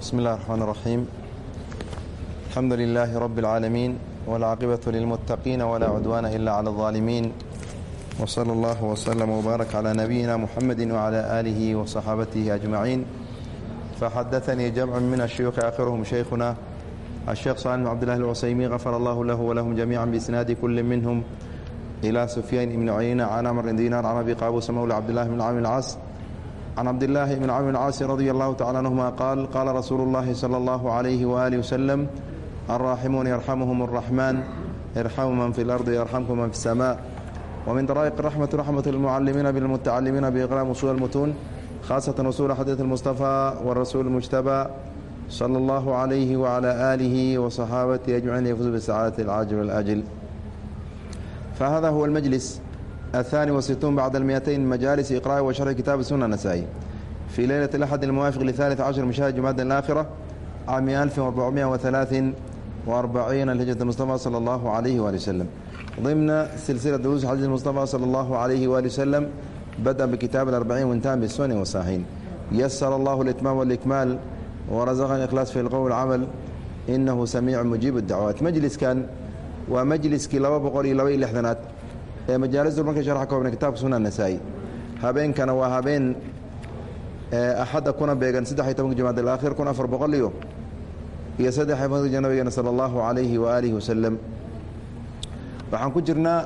بسم الله الرحمن الرحيم الحمد لله رب العالمين والعاقبة للمتقين ولا عدوان إلا على الظالمين وصلى الله وسلم وبارك على نبينا محمد وعلى آله وصحابته أجمعين فحدثني جمع من الشيوخ آخرهم شيخنا الشيخ صالح عبد الله العسيمي غفر الله له ولهم جميعا بإسناد كل منهم إلى سفيان بن عيينة عن عمر دينار عن أبي قابوس مولى عبد الله بن عامر العاص عن عبد الله بن عامر العاص رضي الله تعالى عنهما قال قال رسول الله صلى الله عليه وآله وسلم الراحمون يرحمهم الرحمن ارحموا من في الأرض يرحمكم من في السماء ومن طرائق الرحمة رحمة المعلمين بالمتعلمين بإقرام أصول المتون خاصة أصول حديث المصطفى والرسول المجتبى صلى الله عليه وعلى آله وصحابته أجمعين يفوز بالسعادة العاجل والآجل فهذا هو المجلس aلثاني وستون bعd المyتين majaaلس إقراء وشرح كتاب السنة النسائي في ليلة الأحد الموافق لثالث عشر مشاهد شhهر الآخرة عام cام ألف المصطفى صلى الله عليه وaلي وسلم ضمن سلسلة دروس xdيث المصطفى صلى الله عليه وaلي وسلم بدأ بكتاب الأربعين وانتهى بالسنن والصحيحين يسر الله الإتمام والإكمال ورزقني الإخلاص في الqول cمل إنه سميع مجيب الدعوات مجلسkan waa مجلسkii laba boqol iyo laba ee majaalistu markay sharxa koobna kitaabka suna nasaa'i habeenkana waa habeen axadda kuna beegan saddex iyo tobanka jamaad alaakhir kun afar boqol iyo iyo saddex iyo tobanka nabigeena sala allahu calayhi waaalihi wasalam waxaan ku jirnaa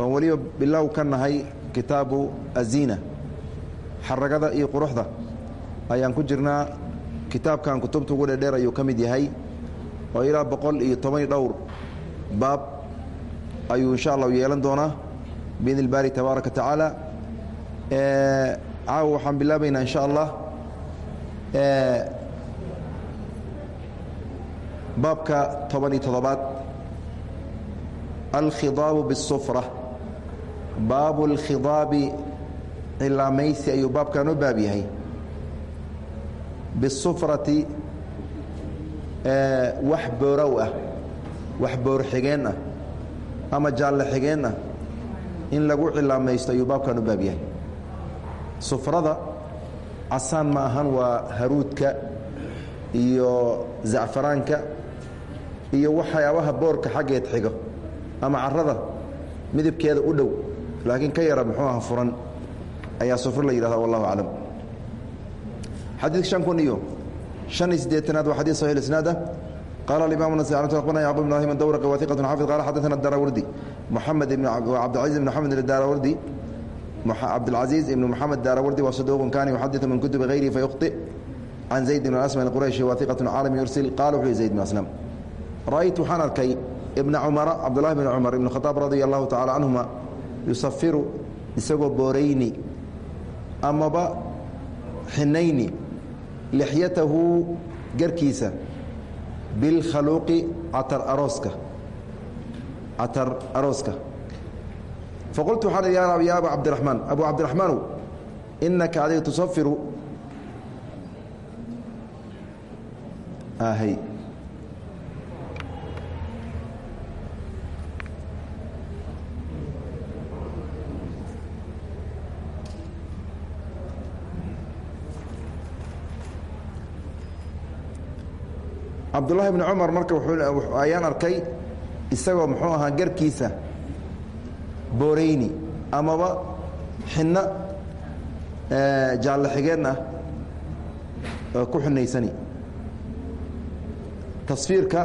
oon weliba bilow ka nahay kitaabu aziina xaragada iyo quruxda ayaan ku jirnaa kitaabkan kutubta ugu dhedheer ayuu ka mid yahay oo ilaa boqol iyo toban iyo dhowr baab ayuu insha allah yeelan doonaa biidn ilbaari tabaaraka tacaala caawa waxaan bilaabaynaa insha allah. Baabka toban iyo todobaad alkhidaabu biاsufra baabu اlkhidaabi cilaamaysi ayuu baabkan u baab yahay. Bisufrati wax boorow ah wax boorxigeen ah ama jaalle xigeenna in lagu cilaamaysto ayuu baabkan u baab yahay. Sufrada casaan ma ahan waa haruudka iyo zacfaraanka iyo waxyaabaha boorka xaggeed xigo ama carada midabkeeda u dhow. Laakiin ka yara muxuu aha furan ayaa sufr la yidhahda wallahu aclam. Xadiid shan kun iyo shan iyo siddeetanaad waa xadiid saxiixulisnaad ah qال الإمام النسائي أخبرنا يعقوب بن إبراهيم الدورقي وثيقة حافظ قال حدثنا الداراوردي محمد بن عبدالعزيز بن محمد الداراوردي عبد العزيز بن محمد الداراوردي وصدوق كان يحدث من كتب غيره فيخطئ عن زيد بن الأسلم القريشي وثيقة عالم يرسل قال وحي زيد بن أسلم رأيت waxaan arkay ابن عمر عبد الله بن عمر بن الخطاب رضي الله تعالى عنهما يصفر isagoo boorayni amaba xinayni lixyatahu garkiisa bilkhaluuqi catar arooska. Catar arooska. Faqultu waxaan idhi ya aba cabdiraxmaan abu cabdiraxmaanow inaka adiga tusafiru. Ahay cabdullaahi bni cumar marka ayaan arkay isagoo muxuu ahaa garkiisa boorayni amaba xinno jaalle xigeen ah oo ku xinaysani tasfiirka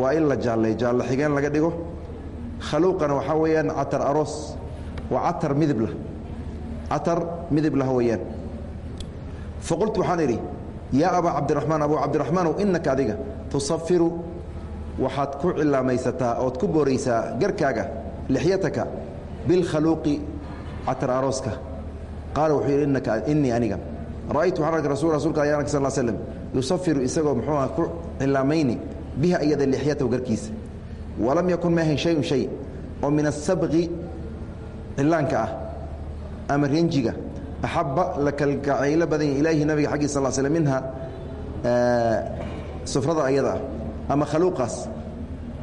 waa in la jaallay jaalle xigeen laga dhigo. Khaluuqana waxaa weeyaan catar aroos waa catar midib lah catar midib lah weeyaan faqultu waxaan idhi yaa abaa cabdiraxmaan abu cabdiraxmaanow inaka adiga tusafiru. Waxaad ku cilaamaysataa ood ku booraysaa garkaaga lixyataka bilkhaluuqi catar arooska. Qaala wuxuu yidhi inaka innii aniga. Ra'aytu waxaan arkay rasul rasulka ayaan ark sal l slm yusafiru isagoo muxuu ku cilaamayni biha iyada lixyatahu garkiisa. Walam yakun maahayn shayun shay oo min asabqi cilaanka ah ama renjiga axabba la kalgacaylo badanya ilaahi nabiga xaggiis sal sl minha sufrada ayada ama khaluuqaas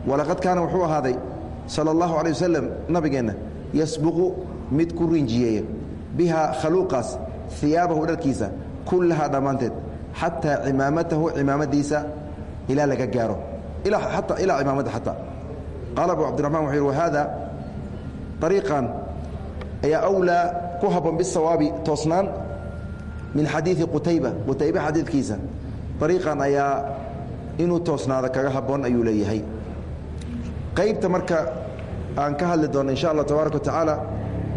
walaqad kaana wuxuu ahaaday sala allahu calay wasalam nabigeenna yasbuqu mid ku rinjiyeeya bihaa khaluuqaas iyaabahu dharkiisa kullahaa dhammaanteed xataa cimaamatahu cimaamadiisa ilaa laga gaaro ilaa ilaa cimaamadda xataa qaala abu cabdiraxman wuxuu yidhi wahada ariiqan ayaa awlaa ku habboon bisawaabi toosnaan min xadiidi qutayba. Qutaybe xadiidkiisa ariiqan ayaa inuu toosnaado kaga habboon ayuu leeyahay. Qaybta marka aan ka hadli doono insha allah tabaaraka wa tacaala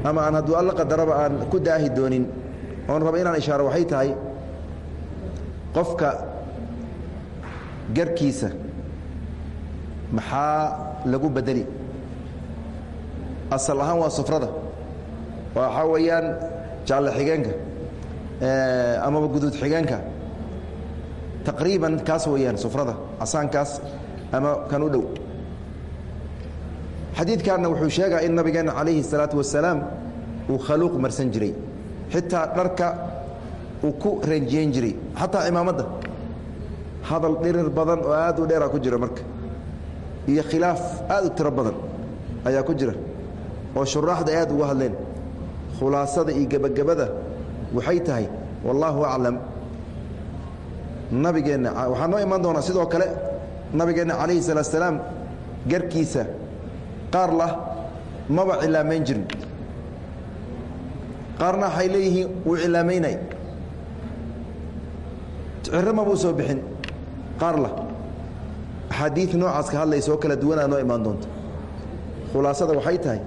ama aan hadduu alla qadaraba aan ku daahi doonin oon raba inaan ishaaro waxay tahay qofka garkiisa maxaa lagu bedeli? Asal ahaan waa sufrada waxaa weeyaan jaalle xigeenka amaba guduud xigeenka taqriiban kaas weeyaan sufrada casaankaas ama kan u dhow. Xadiidkanna wuxuu sheegaa in nabigeenna calayhi الsalaatu wasalaam uu khaluuq marsan jiray. Xitaa dharka uu ku renjiyen jiray. Xataa imaamadda hadal dhirir badan oo aad u dheeraa ku jira marka. Iyo khilaaf aad u tiro badan ayaa ku jira. Oo shuraaxda aad uga hadleen khulaasada iyo gebagabada waxay tahay wallaahu aclam. Nabigeenna waxaa noo imaan doonaa sidoo kale nabigeenna calayhi salaatu salaam garkiisa qaar lah maba cilaamayn jirin. Qaarna waxay leeyihiin wuu cilaamaynay. Ciro mabuu soo bixin qaar lah. Axaadiid noocaas ka hadlaysa oo kala duwanaa noo imaan doonta. Khulaasada waxay tahay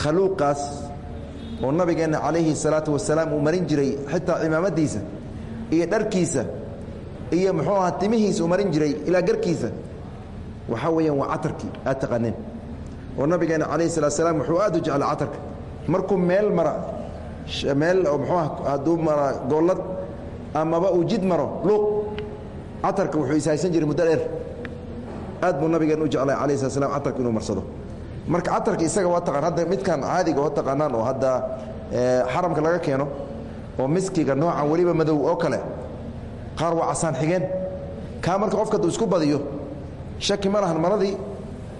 khaluuqaas oo nabigeenna calayhi salaatu wasalaam uu marin jiray xitaa cimaamadiisa iyo dharkiisa iyo muxuu ahaa timihiisa uu marin jiray ilaa garkiisa. Waxaa weeyaan waa catarkii aad taqaaneen. Oo nabigeena calayhi salatu salaam wuxuu aad u jeclaa catarka. Markuu meel mara meel oo muxuu ah hadduu mara goollad amaba uu jid maro luuq catarka wuxuu ishaysan jiray muddo dheer. Aad buu nabigeen u jeclay calayhi salat slam catarka inuu marsado marka catarka isaga waa taqaan hadda midkan caadiga oo taqaanaan oo hadda xaramka laga keeno oo miskiga noocan weliba madow oo kale qaar waa casaan xigeen. Kaa marka qofka hadduu isku badiyo shaki ma lahan maradii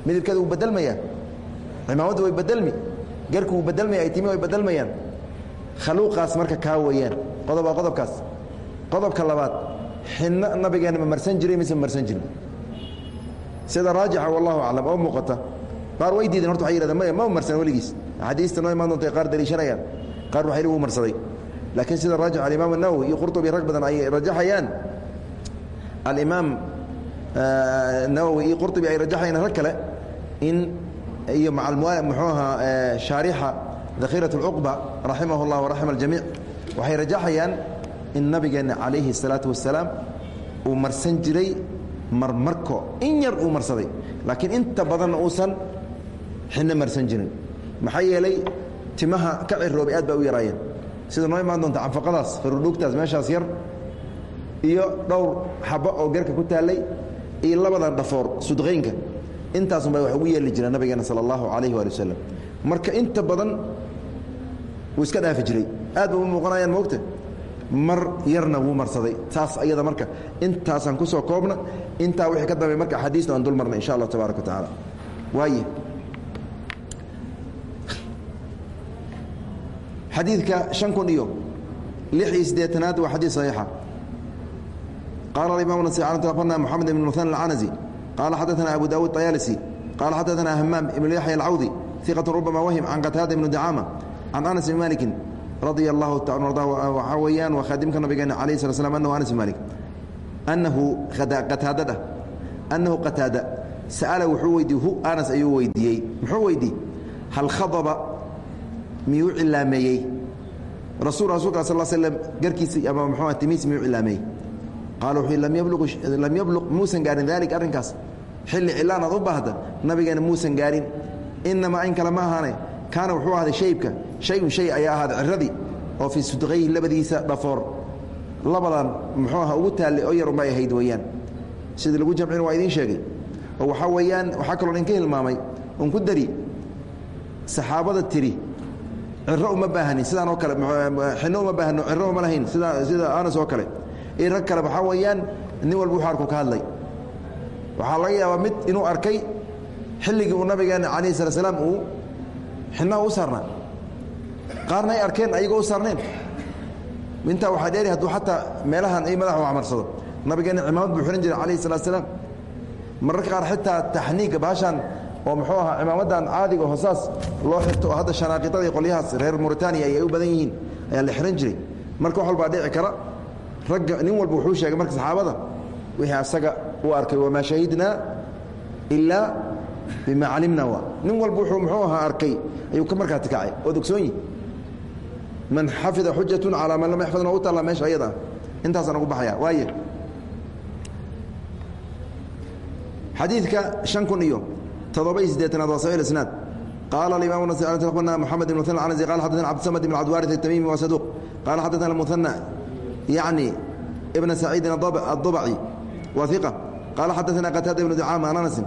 midabkeeda wuu bedelmayaa cimaamaddu way bedelmi garku wuu bedelmaya ay timi way bedelmayaan khaluuqaas marka kaa weeyaan qodob waa qodobkaas. Qodobka labaad xinno nabigeena ma marsan jiray mise ma marsan jirin? Sida raajixa wallahu aclam oo muuqata qaar way diideen horta waxay yihahdeen maya ma marsan weligiis axaadiista noo imaan doonta qaar daliishanayaan qaar waxay wuu marsaday laakiin sida raajix alimaam الnawowi iyo qurطubi rag badan ay rajaxayaan alimaam nawowi iyo qurطubi ay rajaxayaan rag kale in iyo maca muxuu ahaa shaarixa dakhiraة اlcuqba raximah اllah waraxima اljamiic waxay rajaxayaan in nabigeenna calayhi الsalaaةu wasalaam uu marsan jiray marmarko in yar uu marsaday laakiin inta badanna uusan xinno marsan jirin. Maxaa yeelay timaha ka ciroobay aad baa u yaraayeen. Sida noo imaan doonta canfaqadaas farudhugtaas meeshaas yar iyo dhowr xabo oo garka ku taallay iyo labadan dhafoor sudqaynka intaasunbaa wax ugu yeeli jira nabigeena sala allahu calayhi waali wasalam marka inta badan wuu iska dhaafi jiray. Aad ba u muuqanayaan moogta? Mar yarna wuu marsaday. Taas ayada marka intaasaan ku soo koobna intaa wixii ka dambe marka axaadiista aan dul marna insha allah tabaaraka wa tacaala. Waaye xadiidka شhan kun iyo lix iyo sideetanaad waa xadiid صaxiixa qaala imam na mxamed ibn muhan اcanasi qaala xadaثna abu dawud طayaalisi qaala xadaثna hamaam ibn yaxya alcawdi iqaة rubama wahm can qataada ibn dacama can anas bn maliki radia اllahu ta arda waxaa weeyaan waa khaadimka nabigeena alayh slat slam anahu anas bn malik anahu qataadadha annahu qataada sa'ala wuxuu weydiiyey hu anas ayuu weydiiyey muxuu weydiiyey hal khadaba miyuu cilaameeyey rasul rasulka sal slm garkiisi ama mxuu timiis miyuu cilaameeyey qaala wuxuu lam yabluq muusan gaarin dalik arrinkaas. Xilli cilaan aad u baahda nabigeena muusan gaarin. Inamaa in kale ma kaana wuxuu ahday shaybka. Shayun shay ayaa ahaaday ciradii oo fii sudqayhi labadiisa dhafoor labadan muxuu aha ugu taalle oo yar unbay ahayd weeyaan. Sidii lagu jamcin waa idiin sheegay. Oo waxaa weeyaan waxaa kaloo idinka hilmaamay un ku dari. Saxaabada tiri ciro uma baahnin sidaan oo kale xino uma baahno ciro uma lahayn sida sida anas oo kale. Iyo rag kale waxaa weeyaan nin walba wuxuu arku ka hadlay. Waxaa laga yaabaa mid inuu arkay xilligii uu nabigeena calayhi sala slaam uu xinaha u saarnaa. Qaarna ay arkeen ayagoo u saarneen. Intaa waxaa dheeri hadduu xataa meelahan ay madaxa waxmarsado nabigeena cimaamad buu xihan jiray calayhi salatu salaam. Mararka qaar xitaa taxniigga baashaan oo muxuu ahaa cimaamadan caadiga hoosaas loo xirto oo hadda shanaaqitada iyo qolyahaas reer mauritaniya ay u badan yihiin ayaa la xihan jiray. Marka wax walbaa dhici kara. Ragga nin walba wuxuu sheegay marka saxaabada wixii asaga u arkay wamaa shahidnaa ilaa bima calimna wa. Nin walba wuxuu muxuu ahaa arkay ayuu ka markaati kacay ood ogsoon yihi man xafida xujatu calaa man lam yaxfidna u taalla meesha ayada intaasaan ugu baxaya. Waaye xadiidka شhan kun iyo todoba iyo sideetanaad waa saxiix isnaad qaala alimaam nas akhbarna moxamed ibn muthan alcanasi qala xaddatana cabdisamad ibn cabdiwaris atamiimi waa saduuq qaala xaddatana muhana yacni ibna saciidin addubaci waa iqa qaala xaddatana qataada ibnu ducaama an anasin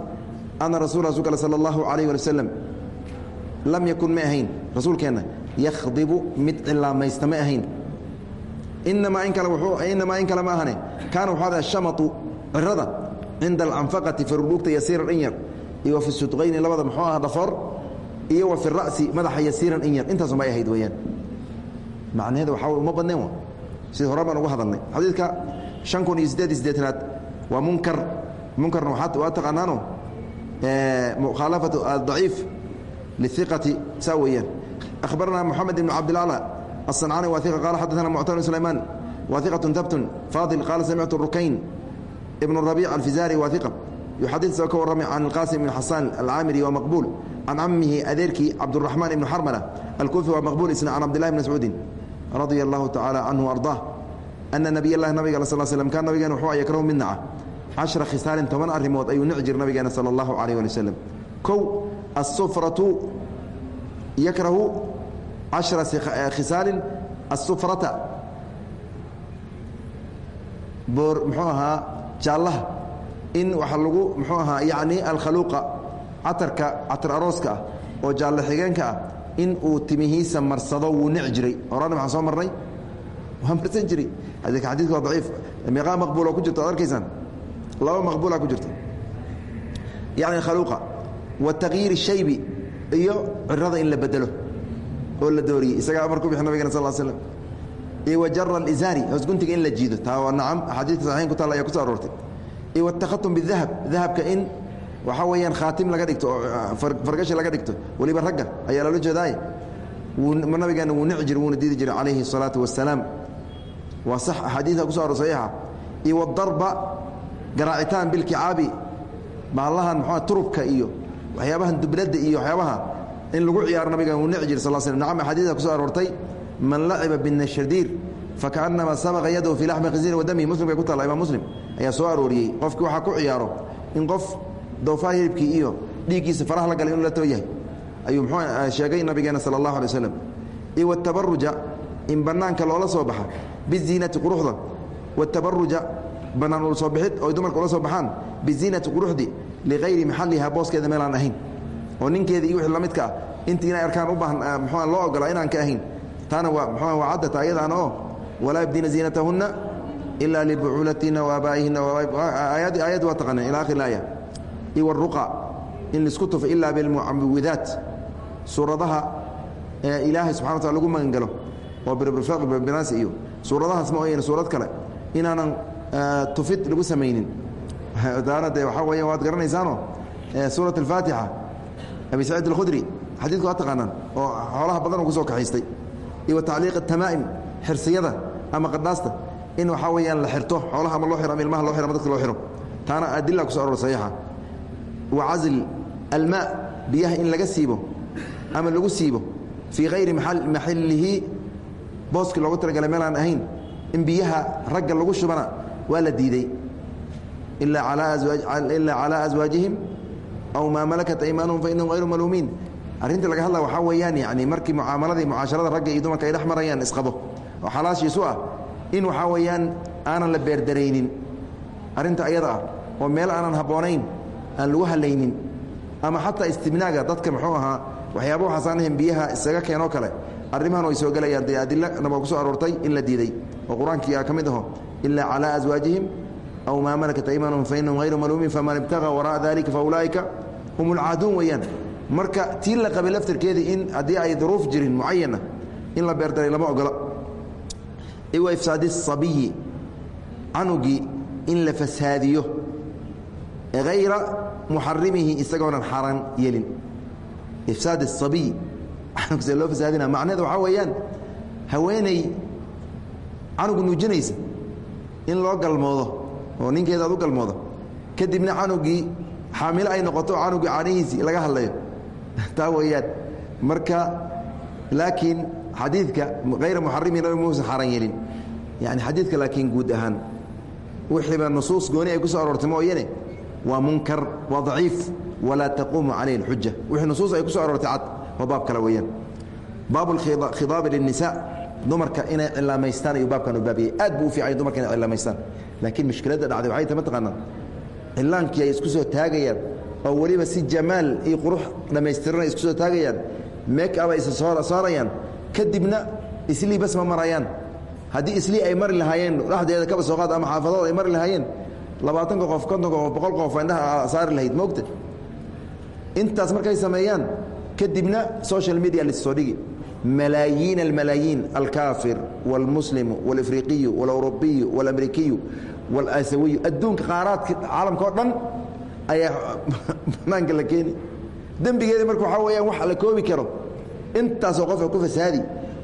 ana rasuula rasulka sala allahu calayh wali wasalam lam yakun ma ahayn rasuulkeenna yakhdibu mid cilaamaysta ma ahayn inamaa in kale ma ahane kaana wuxuu ada ashamatu cirada cinda alanfaqati farudhuugta yasiira dhin yar iyo wa fi sudqayni labada muxuu ah dhafoor iyo fi ra'si madaxa yasiiran in yar. Intaasuma ay ahayd weyaan macnaheeda waxaa way uma badneen wa sida hore baan hadalnay. Xadiidka shan kun iyo siddeed iyo siddeetanaad waa munkar. Munkarna waxaa waa taqaanaano mukhaalafatu adaciif liiqati saa weeyaan. Akhbarana moxamed ibn cabdilacla aلصancani wa iqa qaala xaddaana muctamir sulaymaan wa iqatun tabtun fadil qaala samictu rukayn ibn rabiic alfizaari wa iqa yuxadid soo ka warramay can qaasim ibn xasaan alcaamiri waa maqbuul can camihi adeerkii cabduraxmaan ibnu xarmala alkuufi waa maqbuul isna can cabdillahi bn mascuudin radia allahu tacala canhu ardaa ana nabiy lahi nabiga sal slm kaan nabigeen wuxuu ayakrahu mid naca cashra khisaalin toban arrimood ayuu nici jir nabigeena sala allahu calayh wali waslem kow asufratu yakrahu cashra khisaalin asufrata boor muxuu ahaa jaallaha in waxa lagu mxuu ahaa yani alkhaluuqa catarka catar arooska ah oo jaalle xigeenka ah in uu timihiisa marsado wuu nici jiray. Horana maxaan soo marnay? Waa marsan jiray. Adika xadidka waa daciif. Meeqaa maqbuuloo ku jirto ad arkaysaan? Laba maqbuula ku jirta yani khaluuqa wa takyiir shaybi iyo cirada in la bedelo oo la dooriyey. Isagaa amar ku bixi nabigana sal slm iyo wa jara alizaari hoos guntiga in la jiido. Taa waa nacam. Axaadiidka saxiin ku taalla ayaa ku so aroortay iyo watakhatum bidahab dahabka in waxaa weeyaan khaatim laga dhigto oo fargashi laga dhigto weliba ragga ayaa loola jeedaaye. Wuu nabigeena wuu nici jira wuuna diidi jiray calayhi الsalaatu wassalaam. Waa sax axaadiidka ku so aror saxiixa. Iyo garaacitaan bilkicaabi bahallahan muxua turubka iyo waxyaabahan dubladda iyo waxyaabaha in lagu ciyaaro nabiga uu nici jir sal sl nacam axaadiida ku soo aroortay man laciba binashadiir fakaannama sabaqa yadahu fii laxmi khisiiri wa damihi muslimkay ku taalla imaam muslim ayaa soo arooriyey. Qofkii waxaa ku ciyaaro in qof doofaha hilibkii iyo dhiiggiisa faraha la galay inuu la too yahay ayuu muxuu sheegay nabigeena sala allahu alay waslem iyo in bannaanka loola soo baxa biziinati quruxda. Watabaruja bannaan ula soo bixid oy dumarka ula soo baxaan biziinati quruxdi ligayri maxalliha booskeeda meelaan ahayn. Oo ninkeeda iyo wixii la ah. Intii inay arkaan u baahan loo ogolaa inaan ka ahayn. Taana waa muxua waa caddata ayadaana oo walaa yubdiina ziinatahunna ilaa libucuulatina waabaa'ihina aayaddi waa taqaaneen ila akhir aaya waruqa in la isku tufo ilaa bilmucawidaat suuradaha ilaahay subxana wa lagu magangalo oo birbinaas iyo suuradahaas ma oyan suurad kale inaanan tufid lagu samaynin taana dee waxaa weya waad garanaysaano suurat alfaatixa abi saciid alkhudri xadiidku waa taqaanaan oo xoolaha badan uu ku soo kaxaystay iyo wa tacliiq xirsiyada ama qadhaasta in waxaa weeyaan la xirto xoolaha ama loo xiro ama ilmaha loo xiro ama dadka loo xiro. Taana adila ku so aror saxiixa wa casl almaa biyaha in laga siibo ama lagu siibo fii hayri maxallihi booskii loogu talagalay meel aan ahayn in biyaha ragga lagu shubana waa la diidey ilaa calaa aswaajihim aw maa malakat aymanuhum fa inahum hayru maluumiin. Arrinta laga hadla waxaa weeyaan yani markii mucaamaladii mucaasharada ragga iyo dumarka ay dhex marayaan isqabo oo xalaashiisu ah in waxaa weeyaan aanan la beerdaraynin. Arrinta ayada ah oo meel aanan habboonayn aan lagu halaynin ama xataa istibnaaga dadka muxuu ahaa waxyaaba waxaasaan ahayn biyaha isaga keenoo kale. Arrimahan way soo gelayaan dee adilana waa ku soo aroortay in la diiday. Oo qur'aankii a ka mid aho ilaa calaa aswaajihim aw maa malakat aymanuhum fa inahum hayru maluumiin faman ibtagaa wara'a dalika fa ulaa'ika hum ulcaaduun weeyaan. Marka tii la qabay laftarkeedii in haddii ay duruuf jirin mucayana in la beerdaray lama ogola iwa ifsaadi الصabiyi canugii in la fasaadiyo hayra muxarimihi isagoonan xaaraan yeelin ifsaad الصabiy canug see loo fasaadina macnaheeda waxaa weeyaan haweeney canug nuujinaysa in loo galmoodo oo ninkeeda ad u galmoodo kadibna canugii xaamilo ay noqoto canugii caanihiisii laga hadlayo taa weeyaan marka laakiin xadiidka hayra muxarimihi nabi muusan xaaraan yeelin yani xadiidka laakiin guud ahaan wixiiba nusuus gooni ay ku soo aroortay mooyane. Waa munkar waa daciif walaa taquumu calayhi اlxuja wixii nusuus ay ku soo aroortay cad waa baab kale weeyaan. Baabu khidaabi lلnisa dumarka inay cilaamaystaan ayuu baabkan u baabiyey aad buu u fiicanya dumarka inay cilaamaystaan laakiin mushkiladda dhacday waxay tahay mataqaanaa cilaankii ay isku soo taagayaan oo weliba si jamaal iyo qurux dhammaystiran ay isku soo taagayaan meek aba isa soo saarayaan kadibna islii bas ma marayaan haddii islii ay mari lahaayeen dhexdeeda kaba soo qaad ama xaafadood ay mari lahaayeen labaatanka qof kontonka qof boqol qof indhaha saari lahayd moogta intaas markay sameeyaan kadibna social media lasoo dhigi malaayiin almalaayiin alkaafir wاlmuslimu wاlafriqiyu wاlawrubiyu wاlamrikiyu wاlasawiyu adduunka qaaraadka caalamka oo dhan ayaa banaanka la keeni dembigeeda marka waxaa weyaan wax la koobi karo intaasoo qofka ku fasaadi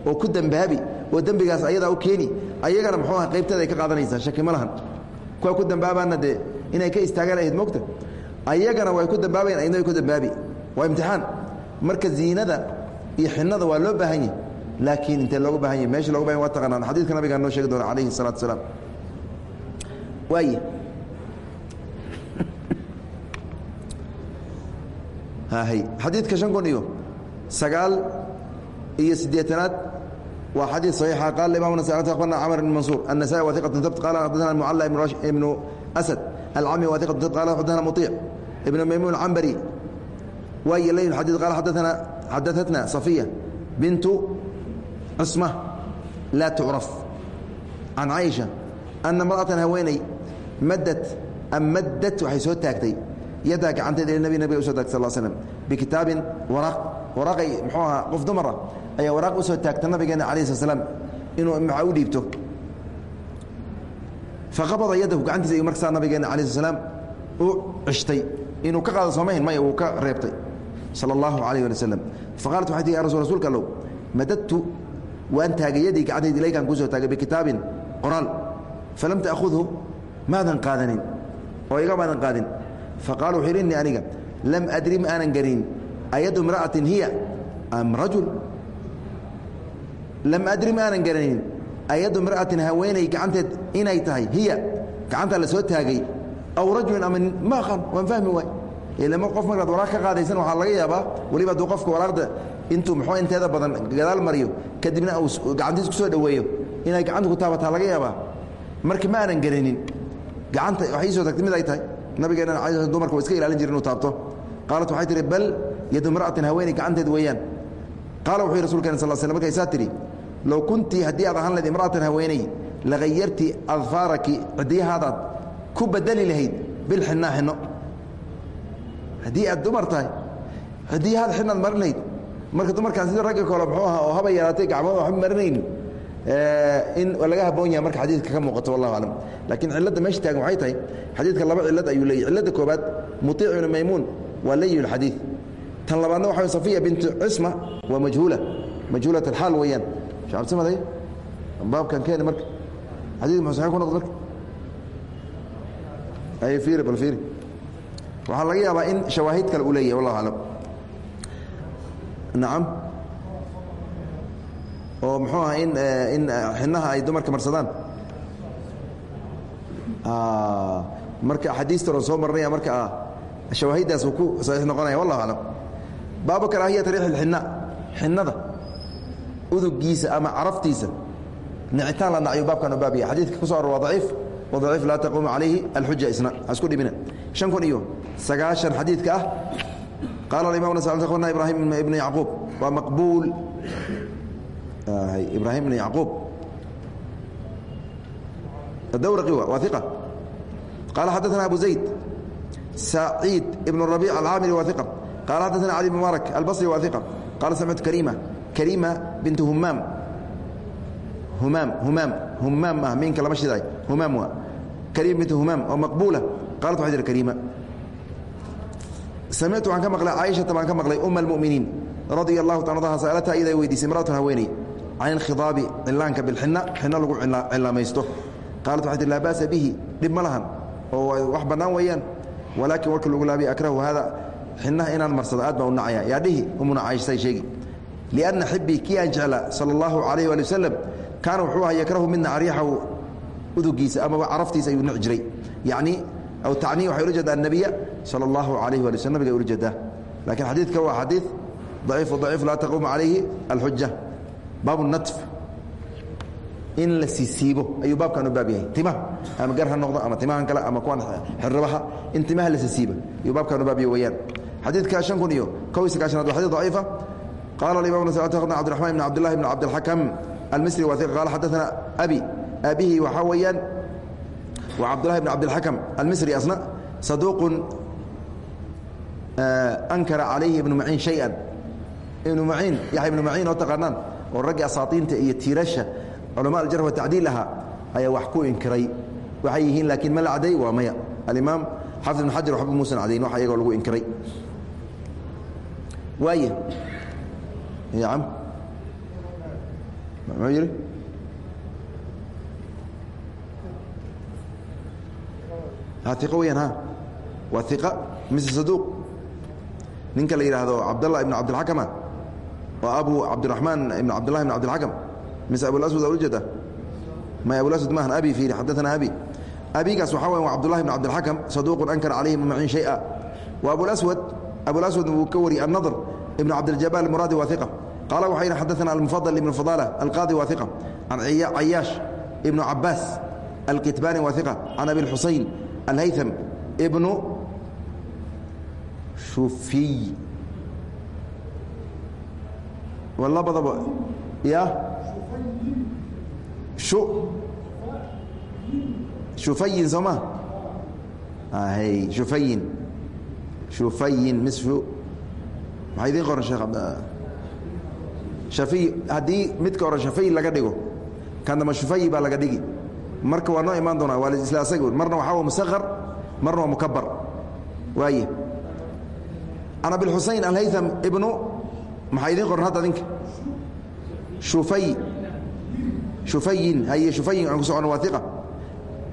oo ku dembaabi oo dembigaas ayadaa u keeni ayagana muxuu aha qaybteeda ay ka qaadanaysaa shaki ma lahan. Kuwa ku dambaabaana dee inay ka istaagaan ahayd mogta ayagana way ku dambaabayan aydna ku dambaabi. Waa imtixaan. Marka ziinada iyo xinada waa loo baahan yahy laakiin intee loogu baahan yahy meesha logu baahan wa taqaanaan. Xadiidka nabigaa noo sheegi doona calayhi salatu salaam. Waay xadiidka shan kun iyo sagaal iyo sideetanaad waa xadiid صaxiixa qala imam nas abarna cmr bn mansuur النasائي wa iqة bt qala xadana mcala ibnu asad alcami wa iqة bt qala xadana muطiic ibn maymuun cambari waay lyn xadيث qala xadaana xadaثatna صaفiya bintu cusma laa tucraf can caiشha أna mrأaةan haweeney madad am madad waxay soo taagtay yadaa gacanteeda il nbi nabiga usoo taagtay sal slm bikitaabin waraaq waraaqay muxuu ahaa qof dumara ayaa waraaq u soo taagta nabigeena alayh slat slam inuu maxa u dhiibto. Faqabada yadahu gacantiisa iyu markasaa nabigeena alah slat slaam u cishtay inuu ka qaado soomahin maya wuu ka reebtay sala allahu calayh ali wasalam faqaalat waxay tii ya rasul rsulka allow madadtu waan taagay yadii gacantayda ilaykaan ku soo taagay bikitaabin qoraal. Falam taأkhudhu maadan qaadanin? Oo iga maadan qaadin. Faqala wuxuu yidhi innii aniga lam adri ma aanan garin ayadu imra'atin hiya. Am rajul. Lam adri ma aanan garanin ayadu imra'atin haweeney gacanteed inay tahay hiya. Gacanta la soo taagay. Aw rajulin ama ma aqaan waan fahmi waay. Ilama qof markaad waraaq ka qaadaysan waxaa laga yaabaa weliba hadduu qofka waraaqda intuu muxuu inteeda badan gadaal mariyo kadibna uu gacantiis ku soo dhoweeyo inay gacanta ku taabataa laga yaabaa. Marka ma aanan garanin gacanta waxay soo tagtay mid ay tahay. Nabigeena a dumarka wa iska ilaalin jir inuu taabto. Qaalat waxay tihi bal yadu imra'atin haweeney gacanteed weeyaan. Qaala wuxuu yhi rasulkeen sal sl markay saa tidhi low kuntii haddii aad ahaan lahayd imra'atan haweeney lahayarti adfaaraki cidiyahaadaad ku bedeli lahayd bilxinaa xinno. Haddii aad dumar tahay cidiyahaad xinaad marin lahayd marka dumarkaan sida ragga kole muxuu ahaa oo haba yaraatay gacmood waxba marinayni in laga haboon yaha marka xadiidka ka muuqato wallahu aclam. Laakiin cilladda meesha taagan waxay tahay xadiidka laba cillad ayuu leeyahy cilladda koobaad muiic ibnu maymuun waa layi lxadiid tan labaadna waxa safiya bintu cisma waa majhuula majhuulat alxaal weeyaan. Shacabsimaday baabkan keeni marka. Xadiidka muxuu saxiix ku noqdo marka? Ay fiiri bal fiiri. Waxaa laga yaabaa in shawaahid kale uu leeyahay wallahu aclam. Nacam oo muxuu aha in in xinaha ay dumarka marsadaan. Marka axaadiista oran soo marinaya marka shawaahiddaas uu ku saxiix noqonaya wallahu aclam baabu karaahiyati ah riixi xinaa xinada udugiisa ama caraftiisa. Nicitaan la naciyo baabkan baabiya xadiidka ku soo aror waa daciif wa daciif laa taquumu calayhi alxuja isna isku dhibina. Shan kun iyo sagaashan xadiidka ah qaala alimam na ibrahim ibnu yacquub. Waa maqbuul. Ibrahim ibnu yacquub. Adawraqi waa iqa qaala xadaثana abu zayd saciid ibn rabiic alcaamiri waa iqa cali bn mubaarak albصri waa iq qala samictu karima karima bint humaam humaam humaam humaam ah miinka lama shidaay humaam waa kariima bintu humaam oo maqbuula qaalat waxay tihi kariima samictu waxaan ka maqlay caaishata baan ka maqlay uma almu'miniin radia allahu ta anha sa'alataa iyadaa weydiisay imra'atun haweeney can ilkhidaabi cillaanka bilxinna xinno lagu cilaamaysto qaalat waxay tihi laa ba'sa bihi dhib ma lahan oo wax bannaan weeyaan walaakin warka lagu xinnaha inaan marsado aad baan u nacaya. Yaa dhihi umuna caaishtay sheegi. Lianna xibii kii aan jeclaa sala allahu calayh waali wasalam kaana wuxuu ahaa yakrahu midna ariixahu udugiisa amaba caraftiisa ayuu nici jiray. Yacni aw tacniih waxay ula jeedaa annabiya sala allahu calayh waali waslm nabiga ula jeedaa. Lakiin xadiidka waa xadiid daciifu daciif laa taquumu calayhi alxuja baabu natf. In la sisiibo ayuu baabkan u baab yahay. Timaha ama gar ha noqdo ama timahan kale ama kuwan xirrabaha in timaha la sisiiba ayuu baabkan u baab yahay weyaan xadiidka shan kun iyo kow iyo sagaashanaad waa xadid daciifa. Qaala alimam bn cabdiraxman ibn cabdillahi bn cabdilxakam almisri wa qaala xadaana abi aabihii waxaa weeyaan waa cabdullahi bn cabdilxakam almisri asna saduuqun ankara calayhi ibnu maciin shay-an. Ibnu maciin yaxya ibnu maciin oo taqaanaan oo raggii asaatiinta iyo tiirasha culama aljarh watacdiil ahaa ayaa wax ku inkiray. Waxay yihiin laakiin ma la caday waa maya. Alimaam xafid ibn xajar waxba muusan cadayn wax iyagoo lagu inkiray waaya yacam muxuu yidhi iqa weyaan ha waa iqa mise saduuq ninka la yidhaahdo cabdallah ibn cabdilxakama waa abu cabdiraxmaan ibn cabdillahi ibn cabdilxakam mise abulaswad auljeeda may abulaswad maahan abi fiiri xadaana abi abigaas waxaa weya waa cabdullahi ibn cabdilxakam saduuqun ankara calayhi mamacin shaya. Wa abulaswad abulaswad wuu ka wariyey annadr ibn cabdiljabaal muraadi iqa qaala waxaa yidhi xadaana almufadal ibn fadala alqaadi waa iqa can cayaash ibnu cabaas alkitbaani waa iqa can abi lxusayn alhaytham ibnu shufiy. Labadaba ya? Shu shufayin soo ma? Hay shufayin shufayin misfu maxaa idiin qoran shafiy haddii midka hore shafiy laga dhigo kan damba shufayi baa laga dhigi marka waa noo imaan doonaa waa isla asag marna waxaa wa musaqar marna waa mukabar waaye can abilxusayn alhaytham ibnu maxaa idiin qoran hadda adinka shufay shufayin haye shufayin aan ku socono waa iqa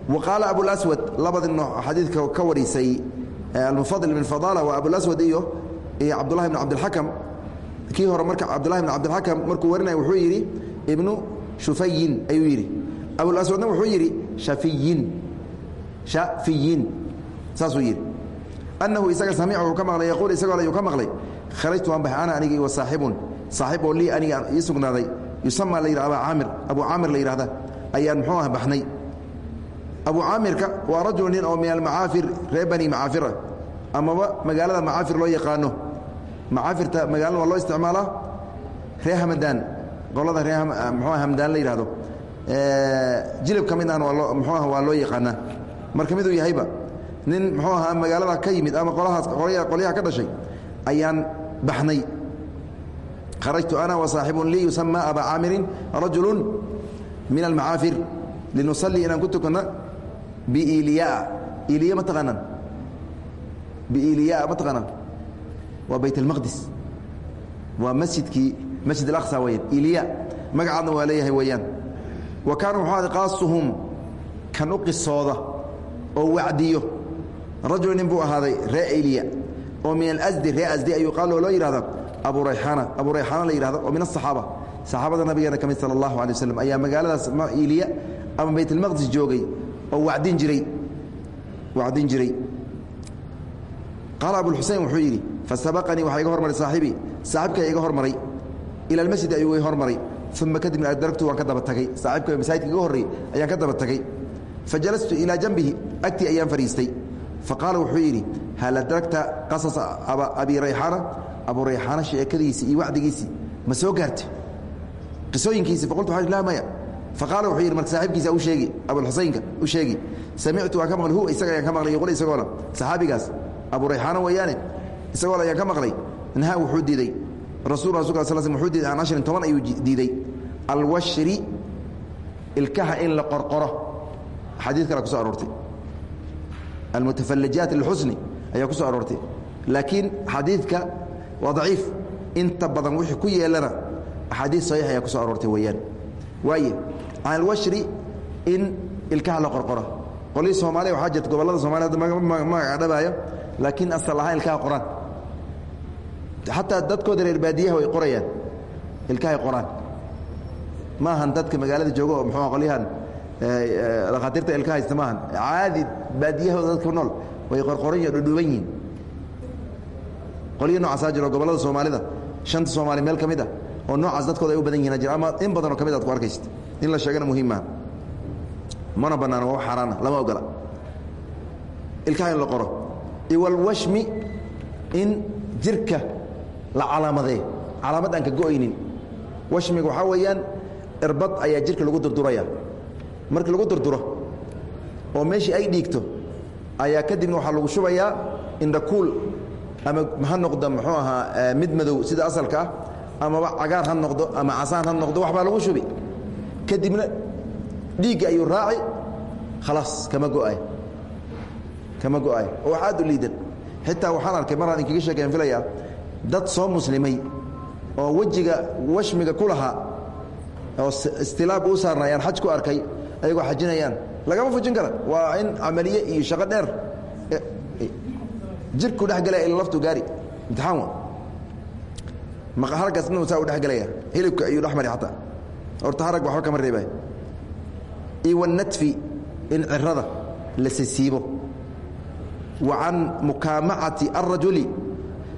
wa qaala abulaswad labadi nooc xadiidka ka warisay almufadl ibn fadala waa abulaswad iyo iyo cabdullahi ibn cabdilxakam kii hore marka cabdullahi ibn cabdilxakam markuu warinaya wuxuu yidhi ibnu shufayin ayuu yidhi. Abulaswadna wuxuu yidhi shafiyin shafiyin saasuu yidhi. Anahu isaga samic wuuu ka maqlay yaquul isagoo ayuu ka maqlay kharajtu waan baxay ana anigii wa saaxibun. Saaxib oo lii aniga ii sugnaaday. Yusama la yidhah abaa caamir. Abu caamir la yidhahda ayaan muxuu ah baxnay abu caamirka waa rajul nin oo min almacaafir reer bani macaafira amaba magaalada macaafir loo yaqaano. Macaafirta magaalada waa loo isticmaalaa reer hamadaan qolada reer mxuu hamdaan la yidhahdo jilib ka mid ahna waa ah waa loo yaqaanaa. Marka miduu yahayba nin muxuu ahaa magaalada ka yimid ama qolahaas qolyaha ka dhashay ayaan baxnay. Kharajtu ana wasaaxibun lii yusama abaa caamirin rajulu min almacaafir linusalii inaan ku tukanno biiliyaa iliya ma taqaanaan? Biiliyaa ma taqaanaan? Waa bayt almaqdis waa masjidkii masjid alaqsa weyaan iliya. Magacaadna waa leeyahay weeyaan. Wa kaana wuxuu aday qaasuhum kan u qisooda oo wacdiyo. Rajul nin buu ahaaday ree iliya. Oo min alasdi ree asdi ayuu qaal loo yihahda abu rayxaana abu rayxaana la yihahda oo min asaxaaba saxaabada nabigeena ka mid sala allahu alay waslm ayaa magaaladaas iliya ama baytalmaqdis joogay oo wadin jiray. Wacdin jiray. Qaala abulxusein wuxuu yidhi fasabaqanii waxaa iga hormaray saaxibii saaxibkaa iga hormaray. Ila almasjid ayuu hormaray. Uma kadibna adaragtu waan ka daba tagay. Saaxibka masaajidka iga horreeyey ayaan ka daba tagay. Fajalastu ilaa janbihi agtii ayaan fadhiistay faqaala wuxuu yidhi hal adragta qasasa abi rayxaana abu rayxaana sheekadiisii iyo wacdigiisii ma soo gaarta qisooyinkiisi faqultu waa la maya faqaala wuxuu yidhi marka saaxibkiisa u sheegi abulxusaynka u sheegi samictu waan ka maqlay hu isaga ayaan ka maqlay yuqul isagoona saxaabigaas abu rayxaana weeyaane isagoona ayaan ka maqlay naha wuxuu diiday rasul rasulka sal sl wuxuu diiday an ashrin toban ayuu diiday alwashri ilkaha in la qorqoro xadiid kale kuso aroortay almutafalajaat lilxusni ayaa ku soo aroortay laakiin xadiidka waa daciif inta badan wixii ku yeelana axaadiis saxiix ayaa ku soo aroortay weeyaan waaye can alwashri in ilkaha la qorqoro. Qolihii soomaaliya waxaa jirta gobollada soomaliya hadda magaca dhabaaya laakiin asal ahaan ilkaha qoraan. Xataa dadkooda reer baadiyaha way qorayaan ilkahay qoraan. Ma ahan dadka magaalada jooga oo muxuu qolyahan dhakhaatiirta ilka haysta maahan caadi baadiyahooda dadka nool way qorqoran iyo dhudhuuban yihiin qolyo noocaasaa jiro gobollada soomaalida shanta soomaali meel ka mid a oo noocaas dadkooda ay u badan yihiin jira ama in badanoo ka mid ad ku arkaysta in la sheegana muhiim maaha mana banaano waa xaaraana lama ogola. Ilkaha in la qoro. Iwalwashmi in jirka la calaamadee calaamad aan ka go'aynin. Washmiga waxaa weeyaan irbad ayaa jirka lagu durduraya. Markii lagu durduro oo meeshii ay dhiigto ayaa kadibna waxaa lagu shubayaa indhakuul ama ha noqdo muxuu ahaa mid madow sida asalka ah amaba cagaar ha noqdo ama casaan ha noqdo waxbaa lagu shubi kadibna dhiigga ayuu raaci khalaas kama go'ay kama go'ay. Oo wax aad u liidan. Xitaa waxaan arkay maraan inkaga sheekeyan filayaa dad soo muslimay oo wejiga washmiga ku lahaa oo istilaab u saarna ayaan xaj ku arkay ayagoo xajinayaan. Lagama fujin kara waa in camaliye iyo shaqo dheer jirku dhexgelaya ila laftu gaari. Imtixaan wa haraggaasna saa u dhexgelaya hilibka ayuu dhex mari ataa horta harag waxba kama reebay iwanatfi in cirada la sisiibo. Wa can mukaamacati arajuli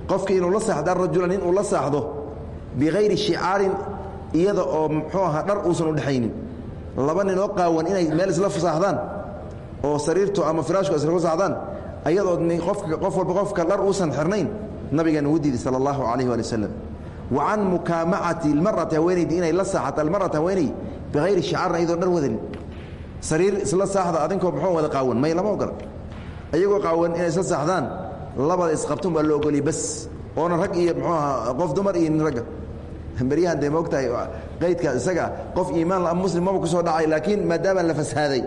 qofki inuu la saaxdo arajulan inuu la saaxdo bikayri shicaarin iyada oo muxuu ahaa dhar uusan udhexaynin laba ninoo qaawan inay meel isla fasaaxdaan oo sariirtu ama firaashku isla fasaaxdaan ayadoo qof walba qofka dhar uusan xirnayn nabigeena ugu diiday sala allahu calayh waali wasalam wa can mukaamacati almar'ati haweenaydi inay la saaxato almar'ata haweeney bikayri shicaarin iyadoo dhar wadanin sariir isla saaxda adinkoo muxuu wada qaawan may lama ogola iyagoo qaawan inay isla saaxdaan labada isqabtun baa loo ogoliy bas oona rag iyo muxuu ahaa qof dumar iyo nin ragga beryahan dee moogtahay qaydkaas isaga qof iimaan ama muslim maba ku soo dhacay laakiin maadaama la fasaaday